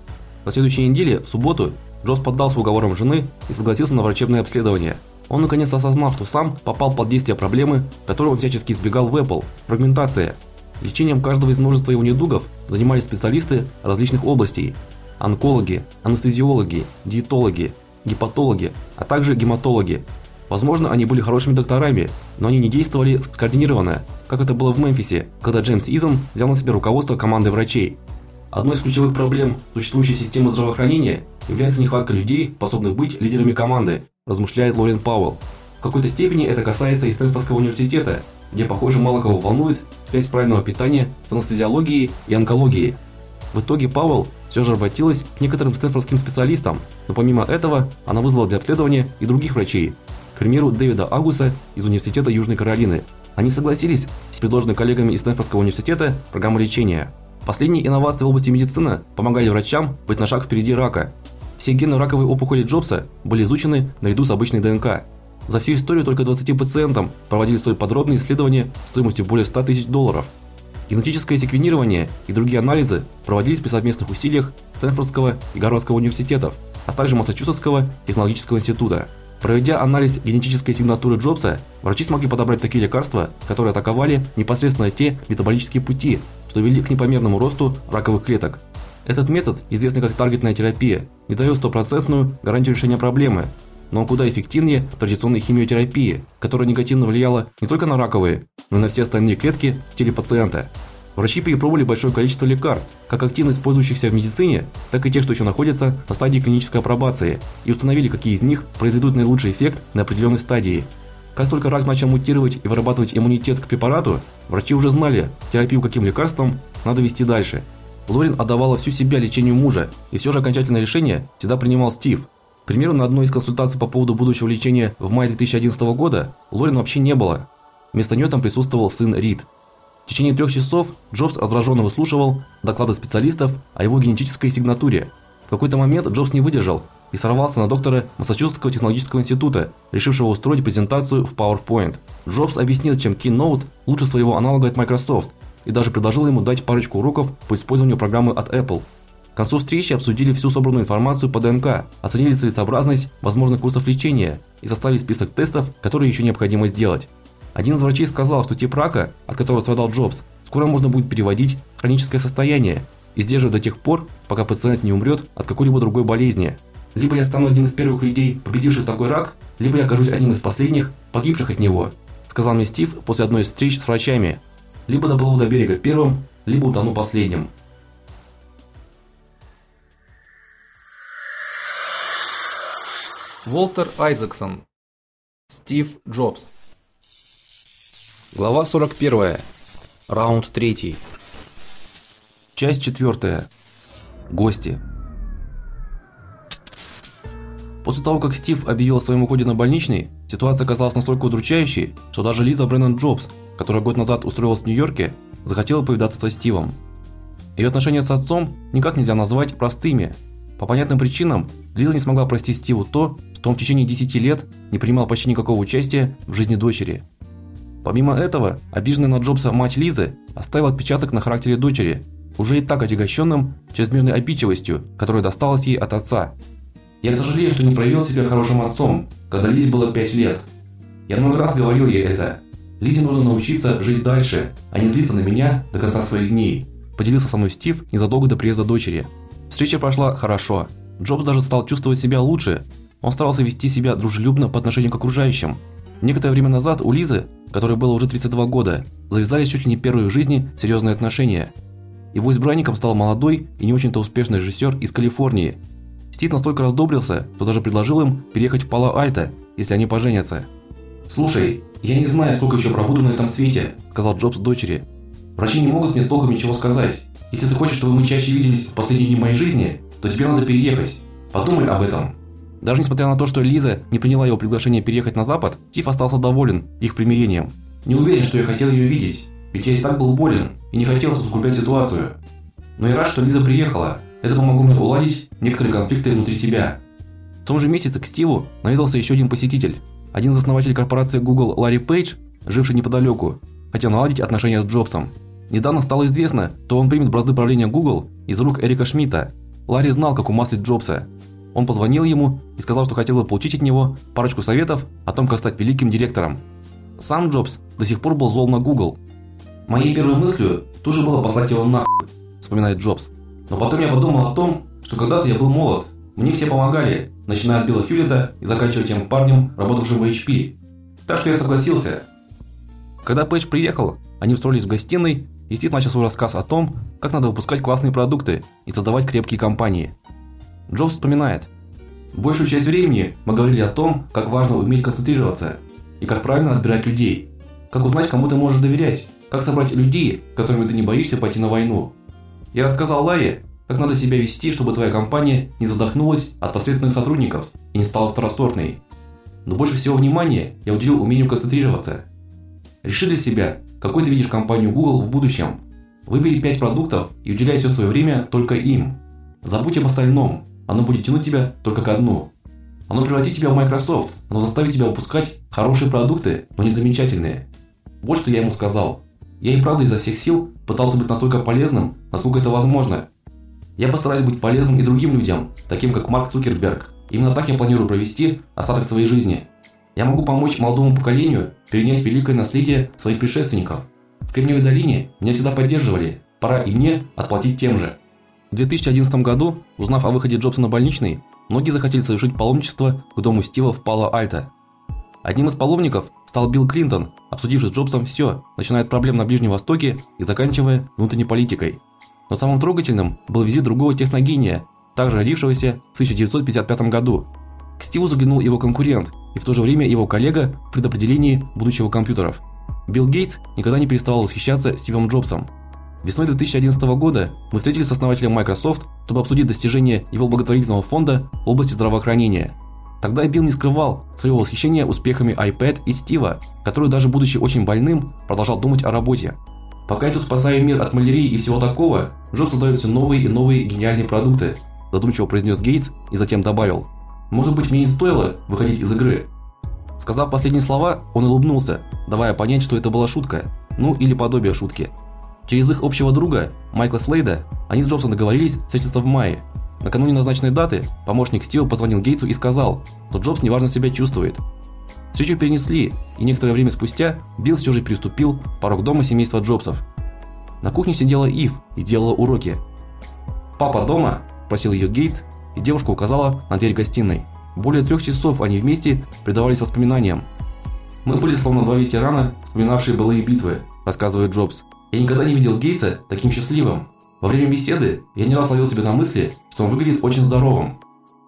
На следующей неделе, в субботу, Джобс поддался уговорам жены и согласился на врачебное обследование. Он наконец осознал, что сам попал под действие проблемы, которую он всячески избегал в Apple фрагментация. Лечением каждого из множества его недугов занимались специалисты различных областей: онкологи, анестезиологи, диетологи, гепатологи, а также гематологи. Возможно, они были хорошими докторами, но они не действовали скоординированно, как это было в Мемфисе, когда Джеймс Изон взял на себя руководство команды врачей. Одной из ключевых проблем существующей системы здравоохранения является нехватка людей, способных быть лидерами команды, размышляет Лорен Пауэлл. В какой-то степени это касается и Стэнфордского университета, где, похоже, мало кого волнует связь правильного питания с анестезиологией и онкологией. В итоге Пауэлл все же обратилась к некоторым стэнфордским специалистам, но помимо этого она вызвала для обследования и других врачей, к примеру, Дэвида Агуса из Университета Южной Каролины. Они согласились с предложенной коллегами из Стэнфордского университета программой лечения. Последние инновации в области медицины помогали врачам быть на шаг впереди рака. Все гены раковой опухоли Джобса были изучены наряду с обычной ДНК. За всю историю только 20 пациентам проводили столь подробные исследования стоимостью более 100 тысяч долларов. Генетическое секвенирование и другие анализы проводились при совместных усилиях Стэнфордского и Гарвардского университетов, а также Массачусетского технологического института. Проведя анализ генетической сигнатуры Джобса, врачи смогли подобрать такие лекарства, которые атаковали непосредственно те метаболические пути, что вели к непомерному росту раковых клеток. Этот метод, известный как таргетная терапия, не дает стопроцентную гарантию решения проблемы, но куда эффективнее традиционной химиотерапии, которая негативно влияла не только на раковые, но и на все остальные клетки в теле пациента. Врачи перепробовали большое количество лекарств, как активно использующихся в медицине, так и тех, что еще находятся на стадии клинической апробации, и установили, какие из них произведут наилучший эффект на определенной стадии. Как только рак начал мутировать и вырабатывать иммунитет к препарату, врачи уже знали, терапию каким лекарством надо вести дальше. Лорин отдавала всю себя лечению мужа, и все же окончательное решение всегда принимал Стив. К примеру, на одной из консультаций по поводу будущего лечения в мае 2011 года Лорин вообще не было. Вместо нее там присутствовал сын Рид. В течение трех часов Джобс раздраженно выслушивал доклады специалистов о его генетической сигнатуре. В какой-то момент Джобс не выдержал и сорвался на доктора Массачусетского технологического института, решившего устроить презентацию в PowerPoint. Джобс объяснил, чем Keynote лучше своего аналога от Microsoft, и даже предложил ему дать парочку уроков по использованию программы от Apple. К концу встречи обсудили всю собранную информацию по ДНК, оценили целесообразность возможных курсов лечения и составили список тестов, которые еще необходимо сделать. Один из врачей сказал, что тип рака, от которого страдал Джобс, скоро можно будет переводить в хроническое состояние и сдерживать до тех пор, пока пациент не умрет от какой-либо другой болезни. Либо я стану одним из первых людей, победивших такой рак, либо я окажусь одним из последних, погибших от него, сказал мне Стив после одной из встреч с врачами. Либо доплыву до берега первым, либо утону последним. Волтер Айзексон. Стив Джобс. Глава 41. Раунд 3. Часть 4. Гости. После того, как Стив объявил о своем уходе на больничный, ситуация оказалась настолько удручающей, что даже Лиза Бреннан Джобс, которая год назад устроилась в Нью-Йорке, захотела повидаться со Стивом. Ее отношения с отцом никак нельзя назвать простыми. По понятным причинам Лиза не смогла простить Стиву то, что он в течение 10 лет не принимал почти никакого участия в жизни дочери. Помимо этого, обиженная на Джобса мать Лизы оставила отпечаток на характере дочери, уже и так отягощенным чрезмерной обидчивостью, которая досталась ей от отца. Я сожалею, что не проявил себя хорошим отцом, когда Лизе было 5 лет. Я много раз говорил ей это. Лизе нужно научиться жить дальше, а не злиться на меня до конца своих дней. Поделился со мной Стив незадолго до приезда дочери. Встреча прошла хорошо. Джобс даже стал чувствовать себя лучше. Он старался вести себя дружелюбно по отношению к окружающим. Некоторое время назад у Лизы, которой было уже 32 года, завязались чуть ли не первые в жизни серьезные отношения. Его избранником стал молодой и не очень-то успешный режиссер из Калифорнии, Стив настолько раздобрился, что даже предложил им переехать в Пало-Альто, если они поженятся. "Слушай, я не знаю, сколько еще пробуду на этом свете", сказал Джобс дочери. "Врачи не могут мне толком ничего сказать. Если ты хочешь, чтобы мы чаще виделись в последние дни моей жизни, то тебе надо переехать. Подумай об этом". Даже несмотря на то, что Лиза не приняла его приглашение переехать на запад, Стив остался доволен их примирением. "Не уверен, что я хотел ее видеть, ведь я и так был болен и не хотел усугублять ситуацию. Но я рад, что Лиза приехала. Это помогло мне уладить некоторые конфликты внутри себя. В том же месяце к Стиву наведался еще один посетитель. Один из основателей корпорации Google Ларри Пейдж, живший неподалеку, хотел наладить отношения с Джобсом. Недавно стало известно, что он примет бразды правления Google из рук Эрика Шмидта. Ларри знал, как умаслить Джобса. Он позвонил ему и сказал, что хотел бы получить от него парочку советов о том, как стать великим директором. Сам Джобс до сих пор был зол на Google. Моей первой мыслью тоже было послать его на вспоминает Джобс. Но потом я подумал о том, что когда-то я был молод. Мне все помогали, начиная от Билла Хьюлита и заканчивая тем парнем, работавшим в HP. Так что я согласился. Когда Пэтч приехал, они устроились в гостиной, и Стив начал свой рассказ о том, как надо выпускать классные продукты и создавать крепкие компании. Джобс вспоминает: "Большую часть времени мы говорили о том, как важно уметь концентрироваться и как правильно отбирать людей, как узнать, кому ты можешь доверять, как собрать людей, которыми ты не боишься пойти на войну. Я рассказал Ларе, как надо себя вести, чтобы твоя компания не задохнулась от посредственных сотрудников и не стала второсортной. Но больше всего внимания я уделил умению концентрироваться. Реши для себя, какой ты видишь компанию Google в будущем. Выбери 5 продуктов и уделяй все свое время только им. Забудь об остальном. Оно будет тянуть тебя только к дну. Оно превратит тебя в Microsoft, оно заставит тебя выпускать хорошие продукты, но не замечательные. Вот что я ему сказал. Я и правда изо всех сил пытался быть настолько полезным, насколько это возможно. Я постараюсь быть полезным и другим людям, таким как Марк Цукерберг. Именно так я планирую провести остаток своей жизни. Я могу помочь молодому поколению перенять великое наследие своих предшественников. В Кремниевой долине меня всегда поддерживали. Пора и мне отплатить тем же. В 2011 году, узнав о выходе Джобса на больничный, многие захотели совершить паломничество к дому Стива в Пало-Альто. Одним из паломников стал Билл Клинтон, обсудивший с Джобсом все, начиная от проблем на Ближнем Востоке и заканчивая внутренней политикой. Но самым трогательным был визит другого техногения, также родившегося в 1955 году. К Стиву заглянул его конкурент и в то же время его коллега в предопределении будущего компьютеров. Билл Гейтс никогда не переставал восхищаться Стивом Джобсом. Весной 2011 года мы встретились с основателем Microsoft, чтобы обсудить достижения его благотворительного фонда в области здравоохранения. Тогда Билл не скрывал своего восхищения успехами iPad и Стива, который даже будучи очень больным, продолжал думать о работе. Пока я тут спасаю мир от малярии и всего такого, Джобс создает все новые и новые гениальные продукты, задумчиво произнес Гейтс и затем добавил: может быть, мне не стоило выходить из игры. Сказав последние слова, он улыбнулся, давая понять, что это была шутка, ну или подобие шутки. Через их общего друга, Майкла Слейда, они с Джобсом договорились встретиться в мае. Накануне назначенной даты помощник Стива позвонил Гейтсу и сказал, что Джобс неважно себя чувствует. Встречу перенесли, и некоторое время спустя Билл все же переступил порог дома семейства Джобсов. На кухне сидела Ив и делала уроки. "Папа дома?" спросил ее Гейтс и девушка указала на дверь гостиной. Более трех часов они вместе предавались воспоминаниям. Мы были словно два ветерана, вспоминавшие былые битвы, рассказывает Джобс. Я никогда не видел Гейтса таким счастливым. Во время беседы я не раз ловил себя на мысли, что он выглядит очень здоровым.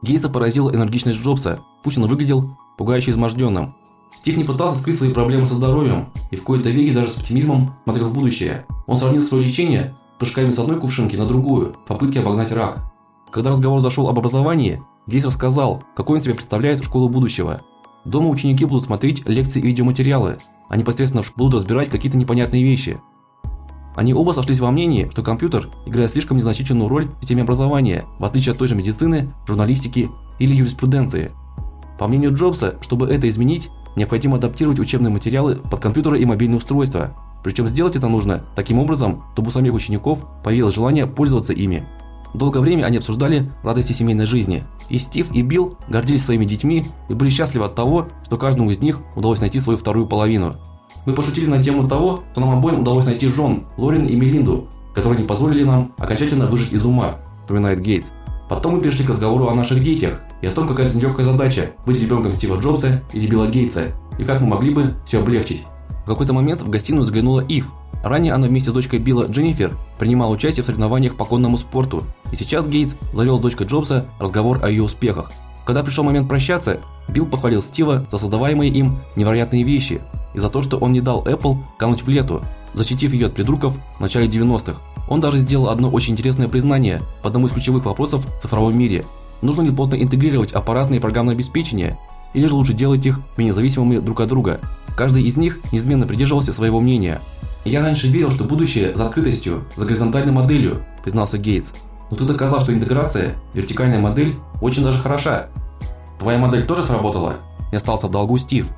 Гейтса поразила энергичность Джобса, пусть он выглядел пугающе изможденным. Стив не пытался скрыть свои проблемы со здоровьем и в кои-то веки даже с оптимизмом смотрел в будущее. Он сравнил свое лечение прыжками с одной кувшинки на другую в обогнать рак. Когда разговор зашел об образовании, Гейс рассказал, какой он себе представляет школу будущего. Дома ученики будут смотреть лекции и видеоматериалы, а непосредственно будут разбирать какие-то непонятные вещи. Они оба сошлись во мнении, что компьютер играет слишком незначительную роль в системе образования, в отличие от той же медицины, журналистики или юриспруденции. По мнению Джобса, чтобы это изменить, необходимо адаптировать учебные материалы под компьютеры и мобильные устройства. Причем сделать это нужно таким образом, чтобы у самих учеников появилось желание пользоваться ими. Долгое время они обсуждали радости семейной жизни. И Стив, и Билл гордились своими детьми и были счастливы от того, что каждому из них удалось найти свою вторую половину. Мы пошутили на тему того, что нам обоим удалось найти жен, Лорен и Мелинду, которые не позволили нам окончательно выжить из ума, вспоминает Гейтс. Потом мы перешли к разговору о наших детях и о том, какая это нелегкая задача быть ребенком Стива Джобса или Билла Гейтса, и как мы могли бы все облегчить. В какой-то момент в гостиную взглянула Ив, Ранее она вместе с дочкой Билла Дженнифер принимала участие в соревнованиях по конному спорту, и сейчас Гейтс завел с дочкой Джобса разговор о ее успехах. Когда пришел момент прощаться, Билл похвалил Стива за создаваемые им невероятные вещи и за то, что он не дал Apple кануть в лету, защитив ее от придурков в начале 90-х. Он даже сделал одно очень интересное признание по одному из ключевых вопросов в цифровом мире. Нужно ли плотно интегрировать аппаратное и программное обеспечение, или же лучше делать их менее зависимыми друг от друга? Каждый из них неизменно придерживался своего мнения, я раньше верил, что будущее за открытостью, за горизонтальной моделью, признался Гейтс. Но ты доказал, что интеграция, вертикальная модель очень даже хороша. Твоя модель тоже сработала? Не остался в долгу Стив.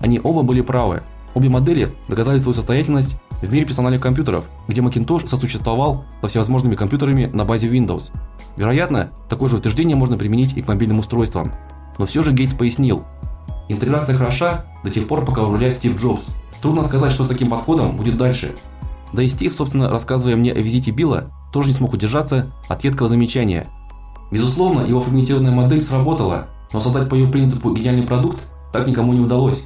Они оба были правы. Обе модели доказали свою состоятельность в мире персональных компьютеров, где Macintosh сосуществовал со всевозможными компьютерами на базе Windows. Вероятно, такое же утверждение можно применить и к мобильным устройствам. Но все же Гейтс пояснил: интеграция хороша до тех пор, пока руля Стив Джобс. Трудно сказать, что с таким подходом будет дальше. Да и Стив, собственно, рассказывая мне о визите Билла, тоже не смог удержаться от едкого замечания. Безусловно, его фрагментированная модель сработала, но создать по ее принципу идеальный продукт так никому не удалось.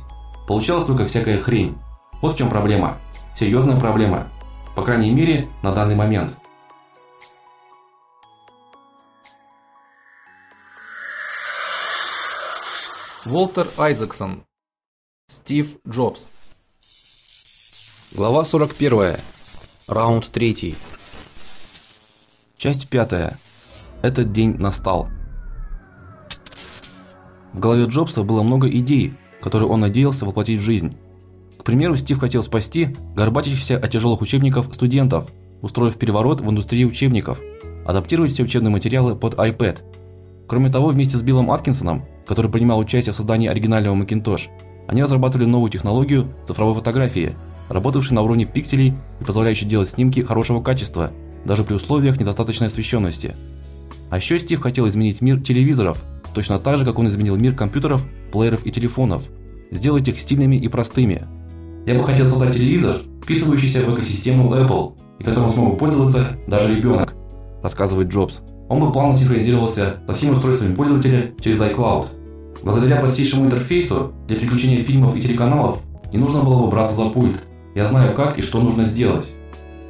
Получалась только всякая хрень. Вот в чем проблема. Серьезная проблема. По крайней мере, на данный момент. Волтер Айзексон. Стив Джобс. Глава 41. Раунд 3. Часть 5. Этот день настал. В голове Джобса было много идей, которые он надеялся воплотить в жизнь. К примеру, Стив хотел спасти горбатящихся от тяжелых учебников студентов, устроив переворот в индустрии учебников, адаптировать все учебные материалы под iPad. Кроме того, вместе с Биллом Аткинсоном, который принимал участие в создании оригинального Macintosh, они разрабатывали новую технологию цифровой фотографии, работавшей на уровне пикселей и позволяющей делать снимки хорошего качества, даже при условиях недостаточной освещенности. А еще Стив хотел изменить мир телевизоров, точно так же, как он изменил мир компьютеров, плееров и телефонов, сделать их стильными и простыми. Я бы хотел создать телевизор, вписывающийся в экосистему Apple, и которым смог бы пользоваться даже ребенок, рассказывает Джобс. Он бы плавно синхронизировался со всеми устройствами пользователя через iCloud. Благодаря простейшему интерфейсу для переключения фильмов и телеканалов не нужно было бы браться за пульт. Я знаю, как и что нужно сделать.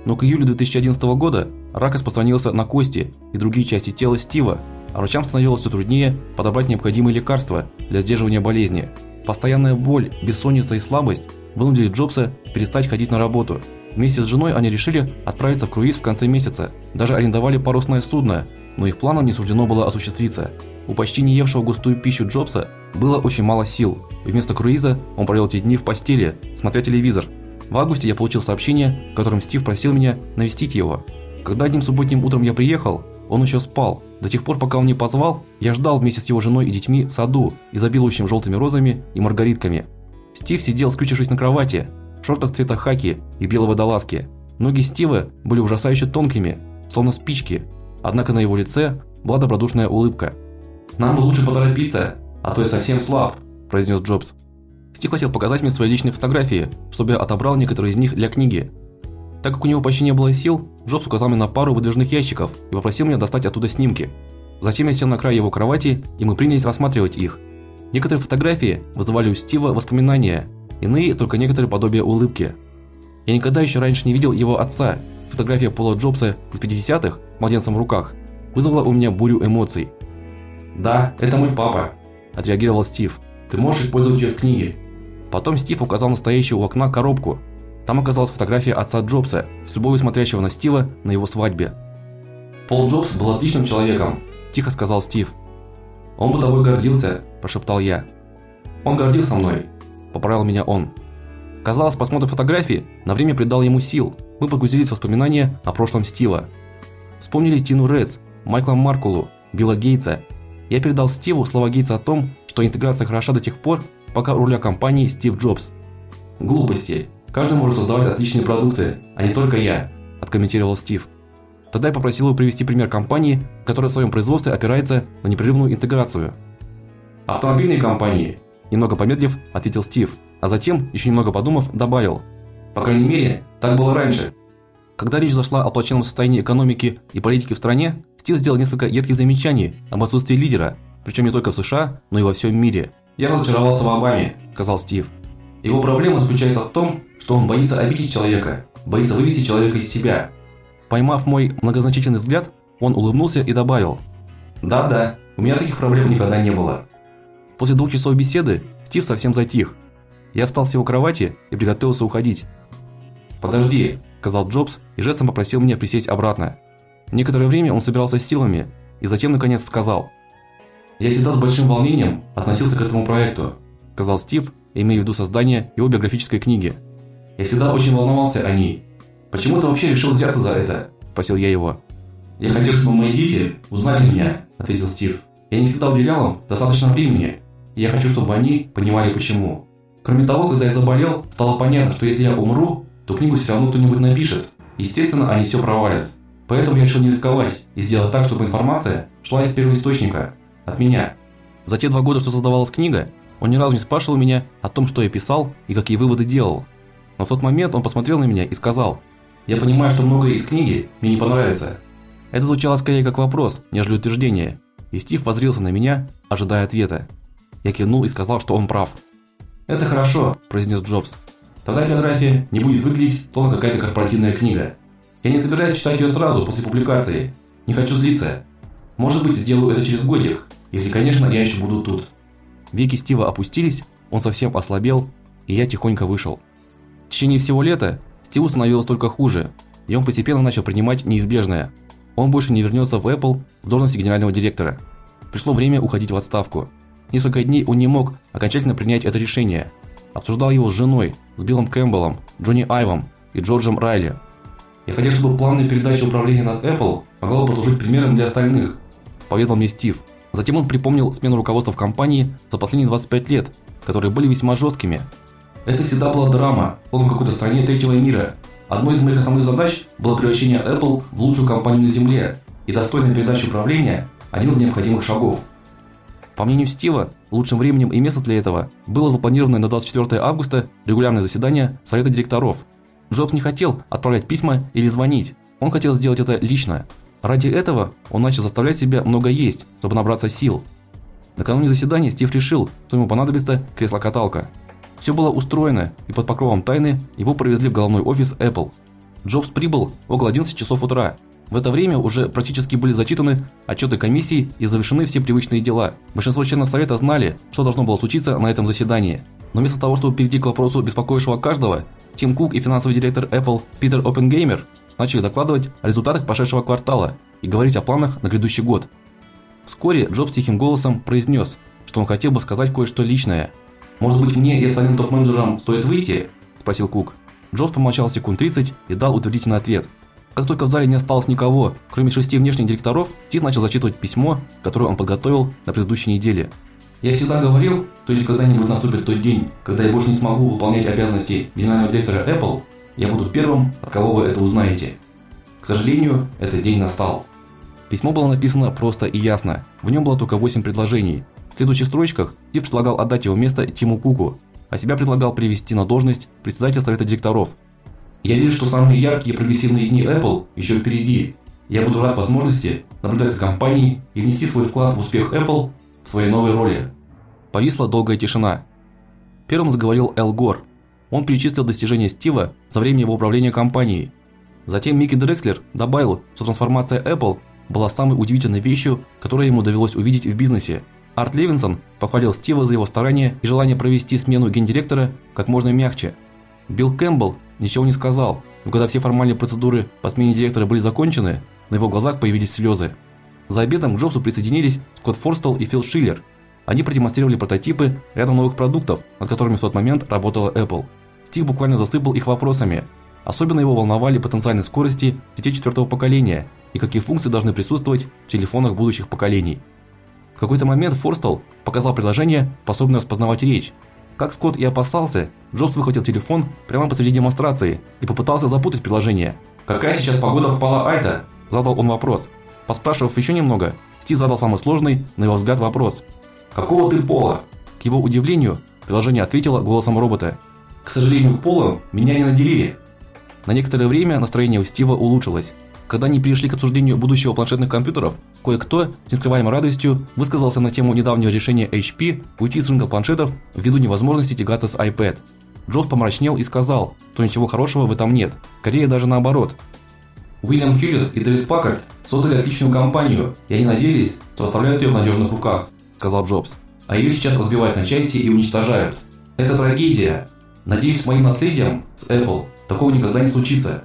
Но к июлю 2011 года рак распространился на кости и другие части тела Стива, а врачам становилось все труднее подобрать необходимые лекарства для сдерживания болезни. Постоянная боль, бессонница и слабость вынудили Джобса перестать ходить на работу. Вместе с женой они решили отправиться в круиз в конце месяца. Даже арендовали парусное судно, но их планам не суждено было осуществиться. У почти не евшего густую пищу Джобса было очень мало сил. Вместо круиза он провел эти дни в постели, смотря телевизор. В августе я получил сообщение, в котором Стив просил меня навестить его. Когда одним субботним утром я приехал, он еще спал. До тех пор, пока он не позвал, я ждал вместе с его женой и детьми в саду, изобилующим желтыми розами и маргаритками. Стив сидел, скрючившись на кровати, в шортах цвета хаки и белой водолазке. Ноги Стива были ужасающе тонкими, словно спички, однако на его лице была добродушная улыбка. «Нам бы лучше поторопиться, а то я совсем слаб», – произнес Джобс. Стив хотел показать мне свои личные фотографии, чтобы я отобрал некоторые из них для книги. Так как у него почти не было сил, Джобс указал мне на пару выдвижных ящиков и попросил меня достать оттуда снимки. Затем я сел на край его кровати, и мы принялись рассматривать их. Некоторые фотографии вызывали у Стива воспоминания, иные только некоторые подобия улыбки. Я никогда еще раньше не видел его отца. Фотография Пола Джобса из 50-х, младенцем в руках, вызвала у меня бурю эмоций. "Да, это мой папа", отреагировал Стив. "Ты можешь использовать ее в книге". Потом Стив указал на стоящую у окна коробку. Там оказалась фотография отца Джобса, с любовью смотрящего на Стива на его свадьбе. Пол Джобс был отличным человеком, тихо сказал Стив. Он бы тобой гордился, прошептал я. Он гордился мной, поправил меня он. Казалось, просмотр фотографии на время придал ему сил. Мы погрузились в воспоминания о прошлом Стива. Вспомнили Тину Редс, Майкла Маркулу, Билла Гейтса. Я передал Стиву слова Гейтса о том, что интеграция хороша до тех пор, пока у руля компании Стив Джобс. Глупости. Каждый может создавать отличные продукты, а не только я, откомментировал Стив. Тогда я попросил его привести пример компании, которая в своем производстве опирается на непрерывную интеграцию. Автомобильные компании, немного помедлив, ответил Стив, а затем, еще немного подумав, добавил: По крайней мере, так было раньше. Когда речь зашла о плачевном состоянии экономики и политики в стране, Стив сделал несколько едких замечаний об отсутствии лидера, причем не только в США, но и во всем мире. Я разочаровался в Обаме, сказал Стив. Его проблема заключается в том, что он боится обидеть человека, боится вывести человека из себя. Поймав мой многозначительный взгляд, он улыбнулся и добавил: "Да-да, у меня таких проблем никогда не было". После двух часов беседы Стив совсем затих. Я встал с его кровати и приготовился уходить. "Подожди", сказал Джобс и жестом попросил меня присесть обратно. Некоторое время он собирался с силами и затем наконец сказал: "Я всегда с большим волнением относился к этому проекту", сказал Стив, имея в виду создание его биографической книги. "Я всегда очень волновался о ней. Почему ты вообще решил взяться за это?" спросил я его. "Я хотел, чтобы мои дети узнали меня", ответил Стив. "Я не всегда уделял им достаточно времени, и я хочу, чтобы они понимали почему. Кроме того, когда я заболел, стало понятно, что если я умру, то книгу все равно кто-нибудь напишет. Естественно, они все провалят. Поэтому я решил не рисковать и сделать так, чтобы информация шла из первоисточника, от меня. За те два года, что создавалась книга, он ни разу не спрашивал меня о том, что я писал и какие выводы делал. Но в тот момент он посмотрел на меня и сказал: "Я понимаю, что многое из книги мне не понравится". Это звучало скорее как вопрос, нежели утверждение. И Стив воззрился на меня, ожидая ответа. Я кивнул и сказал, что он прав. "Это хорошо", произнес Джобс. "Тогда биография не будет выглядеть словно какая-то корпоративная книга. Я не собираюсь читать ее сразу после публикации. Не хочу злиться. Может быть, сделаю это через годик, если, конечно, я еще буду тут". Веки Стива опустились, он совсем ослабел, и я тихонько вышел. В течение всего лета Стиву становилось только хуже, и он постепенно начал принимать неизбежное. Он больше не вернется в Apple в должности генерального директора. Пришло время уходить в отставку. Несколько дней он не мог окончательно принять это решение. Обсуждал его с женой, с Биллом Кэмпбеллом, Джонни Айвом и Джорджем Райли. Я хотел, чтобы плавная передача управления над Apple могла бы послужить примером для остальных, поведал мне Стив. Затем он припомнил смену руководства в компании за последние 25 лет, которые были весьма жесткими. Это всегда была драма, он в какой-то стране третьего мира. Одной из моих основных задач было превращение Apple в лучшую компанию на земле, и достойная передача управления один из необходимых шагов. По мнению Стива, лучшим временем и местом для этого было запланированное на 24 августа регулярное заседание совета директоров. Джобс не хотел отправлять письма или звонить. Он хотел сделать это лично, Ради этого он начал заставлять себя много есть, чтобы набраться сил. Накануне заседания Стив решил, что ему понадобится кресло-каталка. Все было устроено, и под покровом тайны его провезли в головной офис Apple. Джобс прибыл около 11 часов утра. В это время уже практически были зачитаны отчеты комиссии и завершены все привычные дела. Большинство членов совета знали, что должно было случиться на этом заседании. Но вместо того, чтобы перейти к вопросу, беспокоившего каждого, Тим Кук и финансовый директор Apple Питер Оппенгеймер начали докладывать о результатах прошедшего квартала и говорить о планах на грядущий год. Вскоре Джобс тихим голосом произнес, что он хотел бы сказать кое-что личное. Может быть, мне и остальным топ-менеджерам стоит выйти? спросил Кук. Джобс помолчал секунд 30 и дал утвердительный ответ. Как только в зале не осталось никого, кроме шести внешних директоров, Стив начал зачитывать письмо, которое он подготовил на предыдущей неделе. Я всегда говорил, что если когда-нибудь наступит тот день, когда я больше не смогу выполнять обязанности генерального директора Apple, я буду первым, от кого вы это узнаете. К сожалению, этот день настал. Письмо было написано просто и ясно. В нем было только 8 предложений. В следующих строчках Стив предлагал отдать его место Тиму Куку, а себя предлагал привести на должность председателя совета директоров. Я верю, что самые яркие и прогрессивные дни Apple еще впереди. Я буду рад возможности наблюдать за компанией и внести свой вклад в успех Apple в своей новой роли. Повисла долгая тишина. Первым заговорил Эл Гор, он перечислил достижения Стива за время его управления компанией. Затем Микки Дрекслер добавил, что трансформация Apple была самой удивительной вещью, которую ему довелось увидеть в бизнесе. Арт Левинсон похвалил Стива за его старания и желание провести смену гендиректора как можно мягче. Билл Кэмпбелл ничего не сказал, но когда все формальные процедуры по смене директора были закончены, на его глазах появились слезы. За обедом к Джобсу присоединились Скотт Форстелл и Фил Шиллер. Они продемонстрировали прототипы ряда новых продуктов, над которыми в тот момент работала Apple. Стив буквально засыпал их вопросами. Особенно его волновали потенциальные скорости детей четвертого поколения и какие функции должны присутствовать в телефонах будущих поколений. В какой-то момент Форстал показал приложение, способное распознавать речь. Как Скотт и опасался, Джобс выхватил телефон прямо посреди демонстрации и попытался запутать приложение. «Какая сейчас погода в Пало-Альто?» – задал он вопрос. Поспрашивав еще немного, Стив задал самый сложный, на его взгляд, вопрос. «Какого ты пола?» К его удивлению, приложение ответило голосом робота. К сожалению, полом меня не наделили. На некоторое время настроение у Стива улучшилось. Когда они перешли к обсуждению будущего планшетных компьютеров, кое-кто с нескрываемой радостью высказался на тему недавнего решения HP уйти из рынка планшетов ввиду невозможности тягаться с iPad. Джобс помрачнел и сказал, что ничего хорошего в этом нет, скорее даже наоборот. Уильям Хьюлетт и Дэвид Паккард создали отличную компанию, и они надеялись, что оставляют ее в надежных руках сказал Джобс. А ее сейчас разбивают на части и уничтожают. Это трагедия. Надеюсь, с моим наследием, с Apple, такого никогда не случится.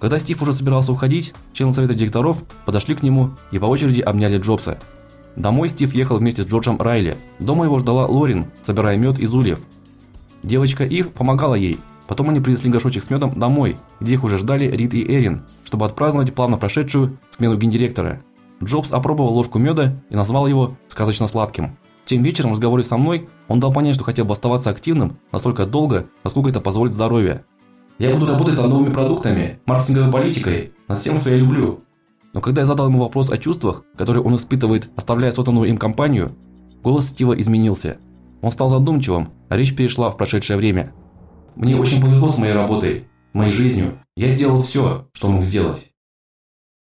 Когда Стив уже собирался уходить, члены совета директоров подошли к нему и по очереди обняли Джобса. Домой Стив ехал вместе с Джорджем Райли. Дома его ждала Лорин, собирая мед из ульев. Девочка их помогала ей. Потом они принесли горшочек с медом домой, где их уже ждали Рид и Эрин, чтобы отпраздновать плавно прошедшую смену гендиректора. Джобс опробовал ложку меда и назвал его сказочно сладким. Тем вечером в разговоре со мной он дал понять, что хотел бы оставаться активным настолько долго, насколько это позволит здоровье. Я буду работать над новыми продуктами, маркетинговой политикой, над всем, что я люблю. Но когда я задал ему вопрос о чувствах, которые он испытывает, оставляя созданную им компанию, голос Стива изменился. Он стал задумчивым, а речь перешла в прошедшее время. Мне очень повезло с моей работой, моей жизнью. Я сделал все, что мог сделать.